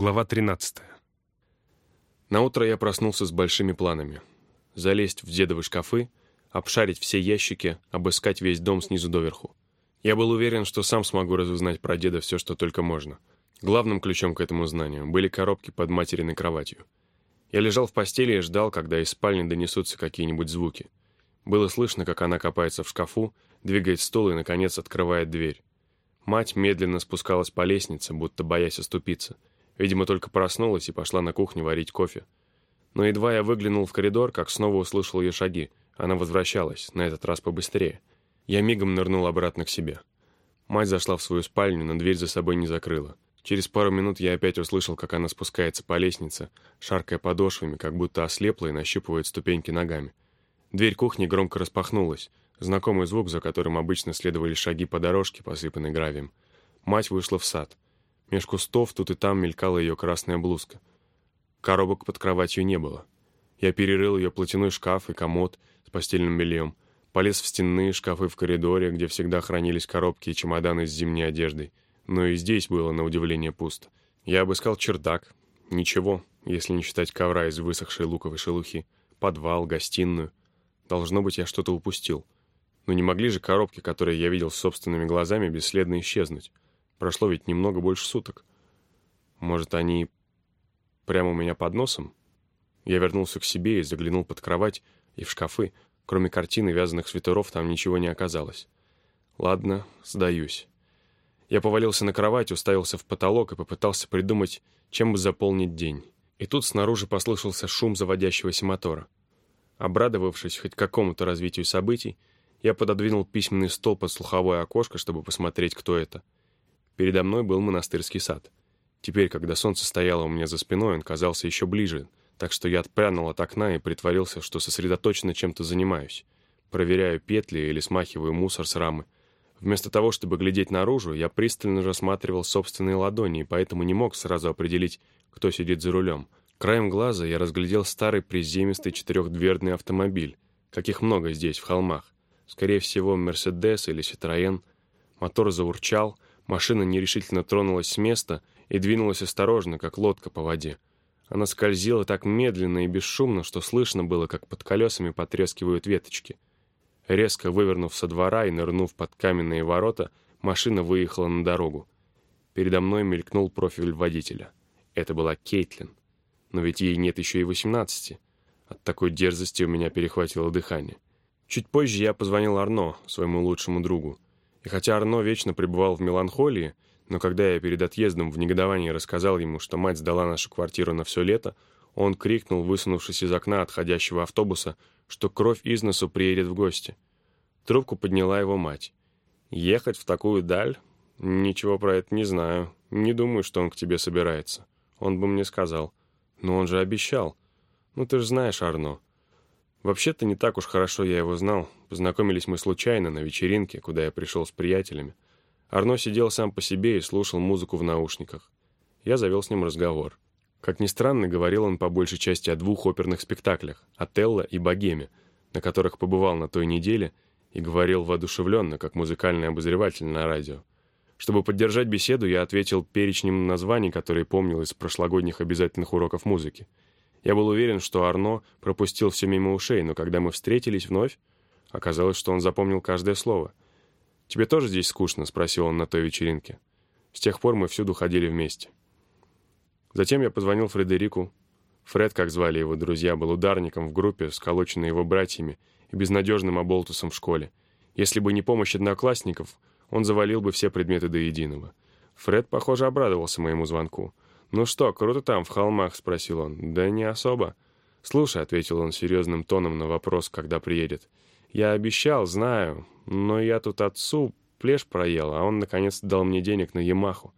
Глава 13. На утро я проснулся с большими планами. Залезть в дедовы шкафы, обшарить все ящики, обыскать весь дом снизу доверху. Я был уверен, что сам смогу разузнать про деда все, что только можно. Главным ключом к этому знанию были коробки под материной кроватью. Я лежал в постели и ждал, когда из спальни донесутся какие-нибудь звуки. Было слышно, как она копается в шкафу, двигает стол и, наконец, открывает дверь. Мать медленно спускалась по лестнице, будто боясь оступиться — Видимо, только проснулась и пошла на кухню варить кофе. Но едва я выглянул в коридор, как снова услышал ее шаги. Она возвращалась, на этот раз побыстрее. Я мигом нырнул обратно к себе. Мать зашла в свою спальню, но дверь за собой не закрыла. Через пару минут я опять услышал, как она спускается по лестнице, шаркая подошвами, как будто ослепла и нащупывает ступеньки ногами. Дверь кухни громко распахнулась. Знакомый звук, за которым обычно следовали шаги по дорожке, посыпанной гравием. Мать вышла в сад. Меж кустов тут и там мелькала ее красная блузка. Коробок под кроватью не было. Я перерыл ее платяной шкаф и комод с постельным бельем, полез в стенные шкафы в коридоре, где всегда хранились коробки и чемоданы с зимней одеждой. Но и здесь было, на удивление, пусто. Я обыскал чердак. Ничего, если не считать ковра из высохшей луковой шелухи. Подвал, гостиную. Должно быть, я что-то упустил. Но не могли же коробки, которые я видел собственными глазами, бесследно исчезнуть. Прошло ведь немного больше суток. Может, они прямо у меня под носом? Я вернулся к себе и заглянул под кровать и в шкафы. Кроме картины вязаных свитеров там ничего не оказалось. Ладно, сдаюсь. Я повалился на кровать, уставился в потолок и попытался придумать, чем бы заполнить день. И тут снаружи послышался шум заводящегося мотора. Обрадовавшись хоть какому-то развитию событий, я пододвинул письменный стол под слуховое окошко, чтобы посмотреть, кто это — Передо мной был монастырский сад. Теперь, когда солнце стояло у меня за спиной, он казался еще ближе, так что я отпрянул от окна и притворился, что сосредоточенно чем-то занимаюсь. Проверяю петли или смахиваю мусор с рамы. Вместо того, чтобы глядеть наружу, я пристально рассматривал собственные ладони, и поэтому не мог сразу определить, кто сидит за рулем. Краем глаза я разглядел старый приземистый четырехдверный автомобиль, каких много здесь, в холмах. Скорее всего, «Мерседес» или «Ситроен». Мотор заурчал — Машина нерешительно тронулась с места и двинулась осторожно, как лодка по воде. Она скользила так медленно и бесшумно, что слышно было, как под колесами потрескивают веточки. Резко вывернув со двора и нырнув под каменные ворота, машина выехала на дорогу. Передо мной мелькнул профиль водителя. Это была Кейтлин. Но ведь ей нет еще и восемнадцати. От такой дерзости у меня перехватило дыхание. Чуть позже я позвонил Арно, своему лучшему другу. И хотя Арно вечно пребывал в меланхолии, но когда я перед отъездом в негодовании рассказал ему, что мать сдала нашу квартиру на все лето, он крикнул, высунувшись из окна отходящего автобуса, что кровь из носу приедет в гости. Трубку подняла его мать. «Ехать в такую даль? Ничего про это не знаю. Не думаю, что он к тебе собирается. Он бы мне сказал. Но он же обещал. Ну ты же знаешь Арно. Вообще-то не так уж хорошо я его знал. Познакомились мы случайно на вечеринке, куда я пришел с приятелями. Арно сидел сам по себе и слушал музыку в наушниках. Я завел с ним разговор. Как ни странно, говорил он по большей части о двух оперных спектаклях «Отелло» и «Богеме», на которых побывал на той неделе и говорил воодушевленно, как музыкальный обозреватель на радио. Чтобы поддержать беседу, я ответил перечнем названий, которые помнил из прошлогодних обязательных уроков музыки. Я был уверен, что Арно пропустил все мимо ушей, но когда мы встретились вновь, оказалось, что он запомнил каждое слово. «Тебе тоже здесь скучно?» — спросил он на той вечеринке. С тех пор мы всюду ходили вместе. Затем я позвонил Фредерику. Фред, как звали его друзья, был ударником в группе, сколоченной его братьями и безнадежным оболтусом в школе. Если бы не помощь одноклассников, он завалил бы все предметы до единого. Фред, похоже, обрадовался моему звонку — «Ну что, круто там, в холмах?» — спросил он. «Да не особо». «Слушай», — ответил он серьезным тоном на вопрос, когда приедет. «Я обещал, знаю, но я тут отцу плешь проел, а он, наконец, дал мне денег на Ямаху.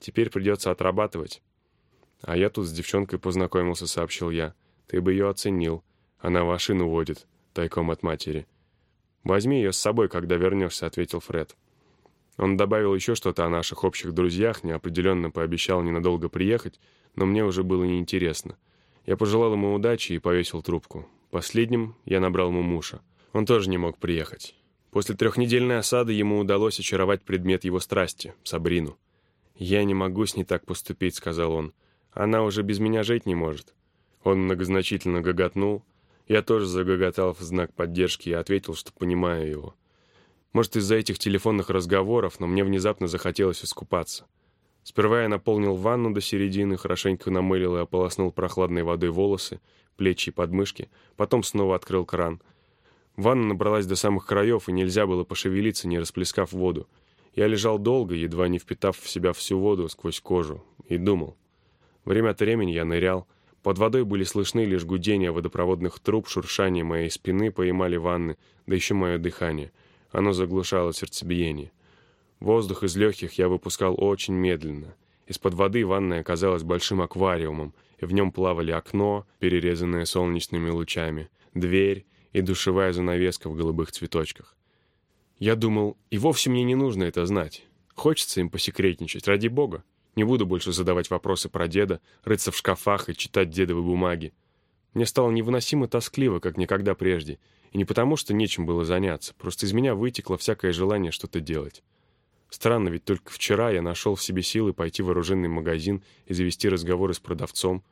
Теперь придется отрабатывать». «А я тут с девчонкой познакомился», — сообщил я. «Ты бы ее оценил. Она машину водит, тайком от матери». «Возьми ее с собой, когда вернешься», — ответил Фред. Он добавил еще что-то о наших общих друзьях, неопределенно пообещал ненадолго приехать, но мне уже было неинтересно. Я пожелал ему удачи и повесил трубку. Последним я набрал Мумуша. Он тоже не мог приехать. После трехнедельной осады ему удалось очаровать предмет его страсти — Сабрину. «Я не могу с ней так поступить», — сказал он. Она уже без меня жить не может». Он многозначительно гоготнул. Я тоже загоготал в знак поддержки и ответил, что понимаю его. Может, из-за этих телефонных разговоров, но мне внезапно захотелось искупаться. Сперва я наполнил ванну до середины, хорошенько намылил и ополоснул прохладной водой волосы, плечи и подмышки, потом снова открыл кран. Ванна набралась до самых краев, и нельзя было пошевелиться, не расплескав воду. Я лежал долго, едва не впитав в себя всю воду сквозь кожу, и думал. Время от времени я нырял. Под водой были слышны лишь гудения водопроводных труб, шуршание моей спины по эмали ванны, да еще мое дыхание. Оно заглушало сердцебиение. Воздух из легких я выпускал очень медленно. Из-под воды ванная оказалась большим аквариумом, и в нем плавали окно, перерезанное солнечными лучами, дверь и душевая занавеска в голубых цветочках. Я думал, и вовсе мне не нужно это знать. Хочется им посекретничать, ради бога. Не буду больше задавать вопросы про деда, рыться в шкафах и читать дедовы бумаги. Мне стало невыносимо тоскливо, как никогда прежде. И не потому, что нечем было заняться, просто из меня вытекло всякое желание что-то делать. Странно, ведь только вчера я нашел в себе силы пойти в оружейный магазин и завести разговоры с продавцом.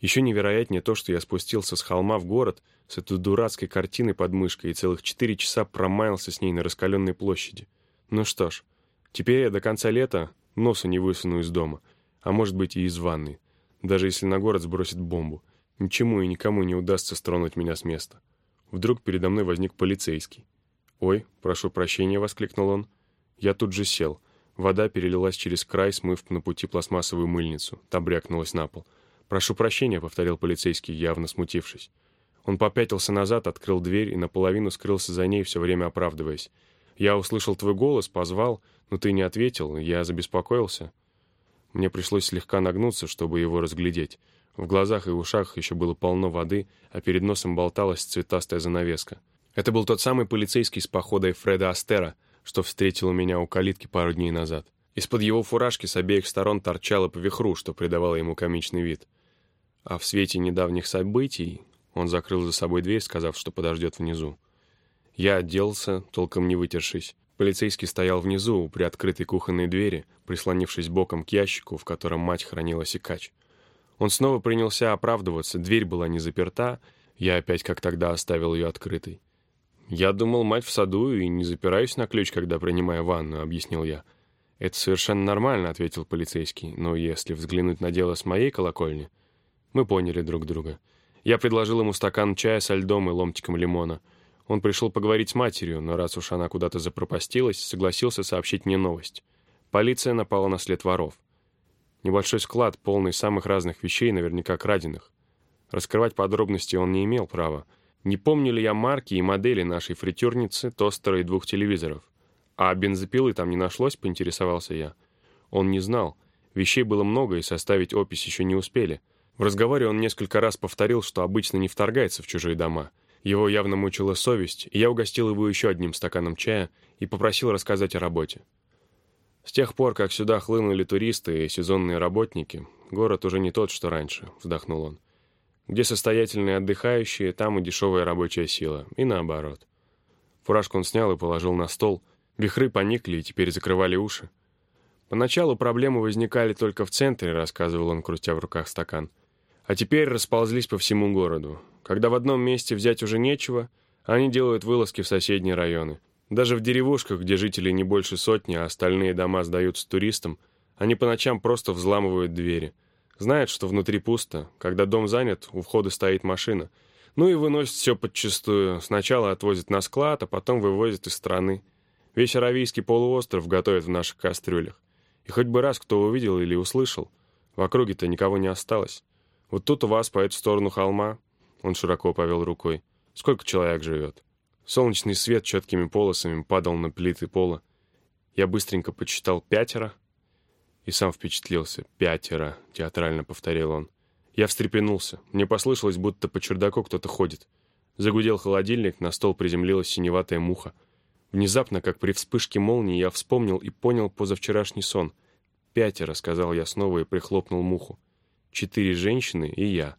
Еще невероятнее то, что я спустился с холма в город с этой дурацкой картиной под мышкой и целых четыре часа промаялся с ней на раскаленной площади. Ну что ж, теперь я до конца лета носа не высуну из дома, а может быть и из ванной, даже если на город сбросит бомбу. Ничему и никому не удастся стронуть меня с места. Вдруг передо мной возник полицейский. «Ой, прошу прощения», — воскликнул он. Я тут же сел. Вода перелилась через край, смыв на пути пластмассовую мыльницу. Та брякнулась на пол. «Прошу прощения», — повторил полицейский, явно смутившись. Он попятился назад, открыл дверь и наполовину скрылся за ней, все время оправдываясь. «Я услышал твой голос, позвал, но ты не ответил, я забеспокоился». Мне пришлось слегка нагнуться, чтобы его разглядеть. В глазах и ушах еще было полно воды, а перед носом болталась цветастая занавеска. Это был тот самый полицейский с походой Фреда Астера — что встретил меня у калитки пару дней назад. Из-под его фуражки с обеих сторон торчало по вихру, что придавало ему комичный вид. А в свете недавних событий он закрыл за собой дверь, сказав, что подождет внизу. Я отделался, толком не вытершись. Полицейский стоял внизу, у приоткрытой кухонной двери, прислонившись боком к ящику, в котором мать хранила секач. Он снова принялся оправдываться, дверь была не заперта, я опять, как тогда, оставил ее открытой. «Я думал, мать в саду и не запираюсь на ключ, когда принимаю ванну», — объяснил я. «Это совершенно нормально», — ответил полицейский. «Но если взглянуть на дело с моей колокольни...» Мы поняли друг друга. Я предложил ему стакан чая со льдом и ломтиком лимона. Он пришел поговорить с матерью, но раз уж она куда-то запропастилась, согласился сообщить мне новость. Полиция напала на след воров. Небольшой склад, полный самых разных вещей, наверняка краденных. Раскрывать подробности он не имел права, не помню ли я марки и модели нашей фритюрницы, тостера и двух телевизоров. А бензопилы там не нашлось, поинтересовался я. Он не знал. Вещей было много, и составить опись еще не успели. В разговоре он несколько раз повторил, что обычно не вторгается в чужие дома. Его явно мучила совесть, и я угостил его еще одним стаканом чая и попросил рассказать о работе. С тех пор, как сюда хлынули туристы и сезонные работники, город уже не тот, что раньше, вздохнул он. Где состоятельные отдыхающие, там и дешевая рабочая сила, и наоборот. Фуражку он снял и положил на стол. Вихры поникли и теперь закрывали уши. Поначалу проблемы возникали только в центре, рассказывал он, крутя в руках стакан. А теперь расползлись по всему городу. Когда в одном месте взять уже нечего, они делают вылазки в соседние районы. Даже в деревушках, где жителей не больше сотни, а остальные дома сдаются туристам, они по ночам просто взламывают двери – Знает, что внутри пусто. Когда дом занят, у входа стоит машина. Ну и выносит все подчистую. Сначала отвозит на склад, а потом вывозит из страны. Весь Аравийский полуостров готовят в наших кастрюлях. И хоть бы раз кто увидел или услышал, в округе-то никого не осталось. Вот тут у вас, по эту сторону холма, он широко повел рукой, сколько человек живет. Солнечный свет четкими полосами падал на плиты пола. Я быстренько почитал пятеро, и сам впечатлился. «Пятеро», — театрально повторил он. Я встрепенулся. Мне послышалось, будто по чердаку кто-то ходит. Загудел холодильник, на стол приземлилась синеватая муха. Внезапно, как при вспышке молнии, я вспомнил и понял позавчерашний сон. «Пятеро», — сказал я снова и прихлопнул муху. «Четыре женщины и я».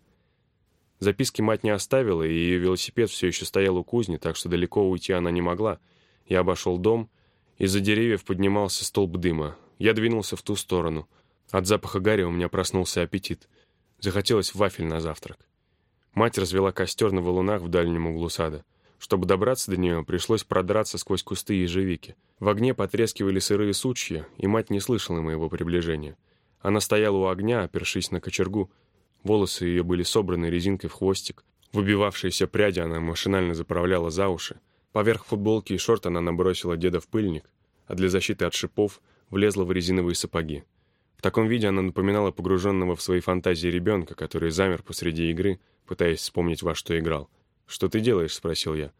Записки мать не оставила, и ее велосипед все еще стоял у кузни, так что далеко уйти она не могла. Я обошел дом. Из-за деревьев поднимался столб дыма. Я двинулся в ту сторону. От запаха гари у меня проснулся аппетит. Захотелось вафель на завтрак. Мать развела костер на валунах в дальнем углу сада. Чтобы добраться до нее, пришлось продраться сквозь кусты ежевики. В огне потрескивали сырые сучья, и мать не слышала моего приближения. Она стояла у огня, опершись на кочергу. Волосы ее были собраны резинкой в хвостик. Выбивавшиеся пряди она машинально заправляла за уши. Поверх футболки и шорт она набросила деда в пыльник, а для защиты от шипов влезла в резиновые сапоги. В таком виде она напоминала погруженного в свои фантазии ребенка, который замер посреди игры, пытаясь вспомнить, во что играл. «Что ты делаешь?» — спросил я.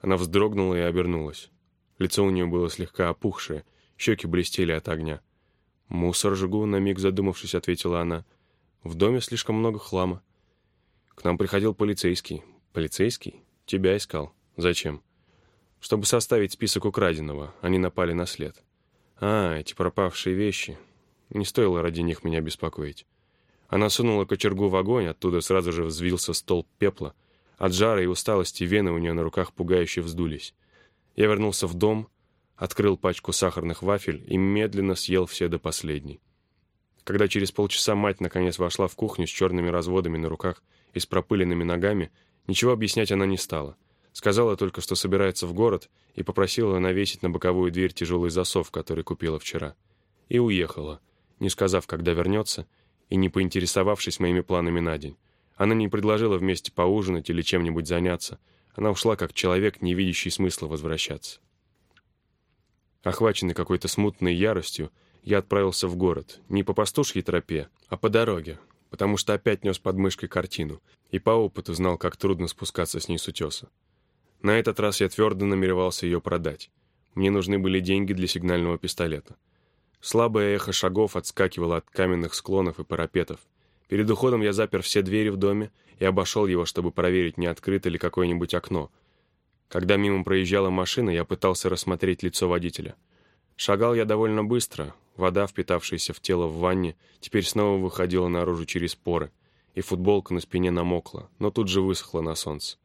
Она вздрогнула и обернулась. Лицо у нее было слегка опухшее, щеки блестели от огня. «Мусор жгу», — на миг задумавшись, ответила она. «В доме слишком много хлама». «К нам приходил полицейский». «Полицейский? Тебя искал. Зачем?» «Чтобы составить список украденного. Они напали на след». «А, эти пропавшие вещи. Не стоило ради них меня беспокоить». Она сунула кочергу в огонь, оттуда сразу же взвился столб пепла. От жара и усталости вены у нее на руках пугающе вздулись. Я вернулся в дом, открыл пачку сахарных вафель и медленно съел все до последней. Когда через полчаса мать наконец вошла в кухню с черными разводами на руках и с пропыленными ногами, ничего объяснять она не стала. Сказала только, что собирается в город, и попросила навесить на боковую дверь тяжелый засов, который купила вчера. И уехала, не сказав, когда вернется, и не поинтересовавшись моими планами на день. Она не предложила вместе поужинать или чем-нибудь заняться. Она ушла как человек, не видящий смысла возвращаться. Охваченный какой-то смутной яростью, я отправился в город, не по пастушьей тропе, а по дороге, потому что опять нес под мышкой картину, и по опыту знал, как трудно спускаться с ней с утеса. На этот раз я твердо намеревался ее продать. Мне нужны были деньги для сигнального пистолета. Слабое эхо шагов отскакивало от каменных склонов и парапетов. Перед уходом я запер все двери в доме и обошел его, чтобы проверить, не открыто ли какое-нибудь окно. Когда мимо проезжала машина, я пытался рассмотреть лицо водителя. Шагал я довольно быстро, вода, впитавшаяся в тело в ванне, теперь снова выходила наружу через поры, и футболка на спине намокла, но тут же высохла на солнце.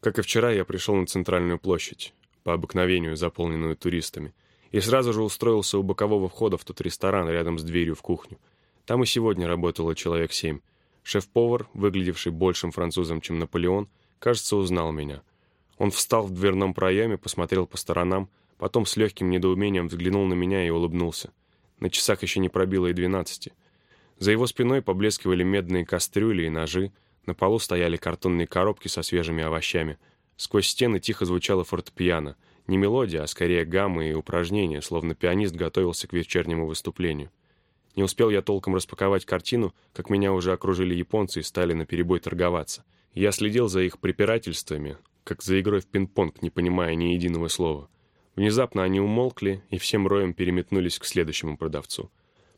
Как и вчера, я пришел на центральную площадь, по обыкновению заполненную туристами, и сразу же устроился у бокового входа в тот ресторан рядом с дверью в кухню. Там и сегодня работало человек семь. Шеф-повар, выглядевший большим французом, чем Наполеон, кажется, узнал меня. Он встал в дверном проеме, посмотрел по сторонам, потом с легким недоумением взглянул на меня и улыбнулся. На часах еще не пробило и двенадцати. За его спиной поблескивали медные кастрюли и ножи, на полу стояли картонные коробки со свежими овощами. Сквозь стены тихо звучало фортепиано — не мелодия, а скорее гаммы и упражнения, словно пианист готовился к вечернему выступлению. Не успел я толком распаковать картину, как меня уже окружили японцы и стали наперебой торговаться. Я следил за их препирательствами, как за игрой в пинг-понг, не понимая ни единого слова. Внезапно они умолкли и всем роем переметнулись к следующему продавцу.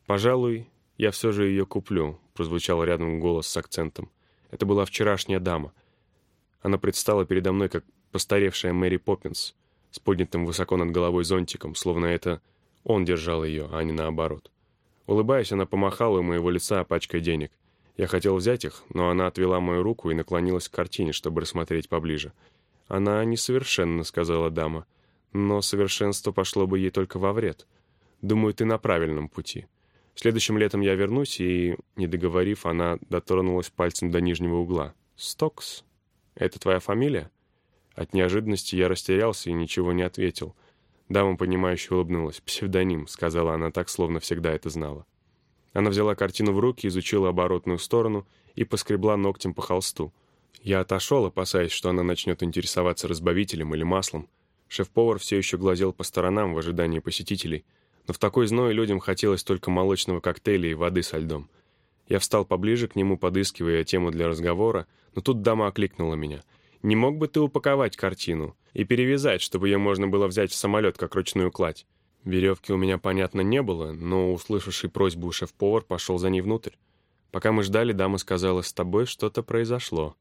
«Пожалуй, я все же ее куплю», — прозвучал рядом голос с акцентом. Это была вчерашняя дама. Она предстала передо мной как постаревшая Мэри Поппинс с поднятым высоко над головой зонтиком, словно это он держал ее, а не наоборот. Улыбаясь, она помахала у моего лица пачкой денег. Я хотел взять их, но она отвела мою руку и наклонилась к картине, чтобы рассмотреть поближе. «Она несовершенна», — сказала дама. «Но совершенство пошло бы ей только во вред. Думаю, ты на правильном пути. Следующим летом я вернусь, и, не договорив, она дотронулась пальцем до нижнего угла. «Стокс? Это твоя фамилия?» От неожиданности я растерялся и ничего не ответил. Дама, понимающе улыбнулась. «Псевдоним», — сказала она так, словно всегда это знала. Она взяла картину в руки, изучила оборотную сторону и поскребла ногтем по холсту. Я отошел, опасаясь, что она начнет интересоваться разбавителем или маслом. Шеф-повар все еще глазел по сторонам в ожидании посетителей, но в такой зной людям хотелось только молочного коктейля и воды со льдом. Я встал поближе к нему, подыскивая тему для разговора, но тут дама окликнула меня — не мог бы ты упаковать картину и перевязать, чтобы ее можно было взять в самолет, как ручную кладь? Веревки у меня, понятно, не было, но, услышавший просьбу шеф-повар, пошел за ней внутрь. Пока мы ждали, дама сказала, с тобой что-то произошло.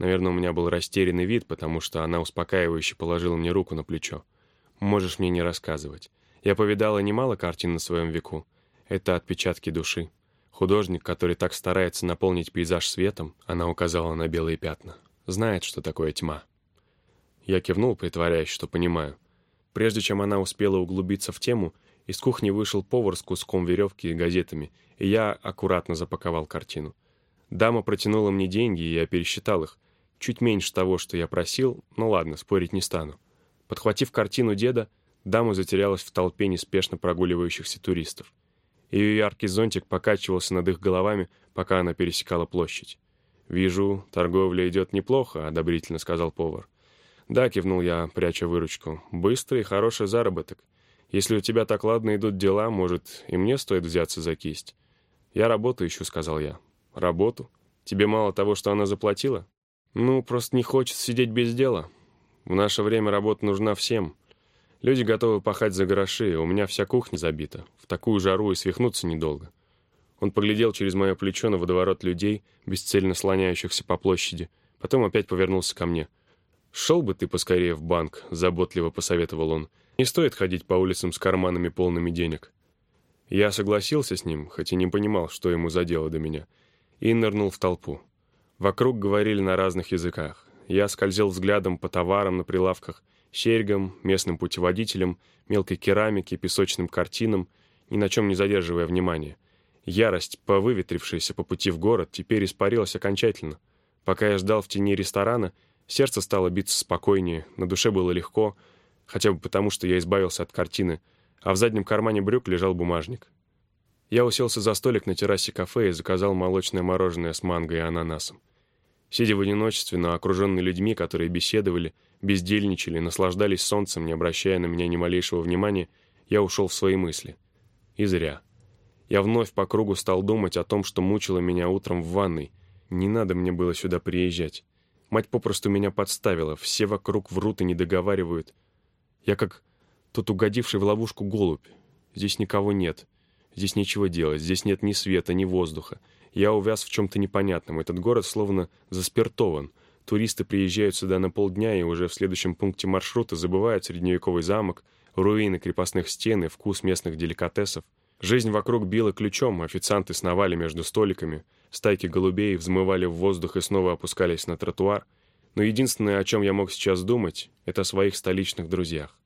Наверное, у меня был растерянный вид, потому что она успокаивающе положила мне руку на плечо. Можешь мне не рассказывать. Я повидала немало картин на своем веку. Это отпечатки души. Художник, который так старается наполнить пейзаж светом, она указала на белые пятна знает, что такое тьма. Я кивнул, притворяясь, что понимаю. Прежде чем она успела углубиться в тему, из кухни вышел повар с куском веревки и газетами, и я аккуратно запаковал картину. Дама протянула мне деньги, и я пересчитал их. Чуть меньше того, что я просил, но ладно, спорить не стану. Подхватив картину деда, дама затерялась в толпе неспешно прогуливающихся туристов. Ее яркий зонтик покачивался над их головами, пока она пересекала площадь. «Вижу, торговля идет неплохо», — одобрительно сказал повар. «Да», — кивнул я, пряча выручку. «Быстрый и хороший заработок. Если у тебя так ладно идут дела, может, и мне стоит взяться за кисть?» «Я работу ищу», — сказал я. «Работу? Тебе мало того, что она заплатила?» «Ну, просто не хочется сидеть без дела. В наше время работа нужна всем. Люди готовы пахать за гроши, у меня вся кухня забита. В такую жару и свихнуться недолго». Он поглядел через мое плечо на водоворот людей, бесцельно слоняющихся по площади, потом опять повернулся ко мне. «Шел бы ты поскорее в банк», — заботливо посоветовал он. «Не стоит ходить по улицам с карманами полными денег». Я согласился с ним, хоть и не понимал, что ему за дело до меня, и нырнул в толпу. Вокруг говорили на разных языках. Я скользил взглядом по товарам на прилавках, серьгам, местным путеводителям, мелкой керамике, песочным картинам, ни на чем не задерживая внимания. Ярость, повыветрившаяся по пути в город, теперь испарилась окончательно. Пока я ждал в тени ресторана, сердце стало биться спокойнее, на душе было легко, хотя бы потому, что я избавился от картины, а в заднем кармане брюк лежал бумажник. Я уселся за столик на террасе кафе и заказал молочное мороженое с манго и ананасом. Сидя в одиночестве, но окруженный людьми, которые беседовали, бездельничали, наслаждались солнцем, не обращая на меня ни малейшего внимания, я ушел в свои мысли. И зря. Я вновь по кругу стал думать о том, что мучило меня утром в ванной. Не надо мне было сюда приезжать. Мать попросту меня подставила, все вокруг врут и не договаривают. Я как тот угодивший в ловушку голубь. Здесь никого нет. Здесь нечего делать, здесь нет ни света, ни воздуха. Я увяз в чем-то непонятном. Этот город словно заспиртован. Туристы приезжают сюда на полдня и уже в следующем пункте маршрута забывают средневековый замок, руины крепостных стен и вкус местных деликатесов. Жизнь вокруг била ключом, официанты сновали между столиками, стайки голубей взмывали в воздух и снова опускались на тротуар. Но единственное, о чем я мог сейчас думать, это о своих столичных друзьях.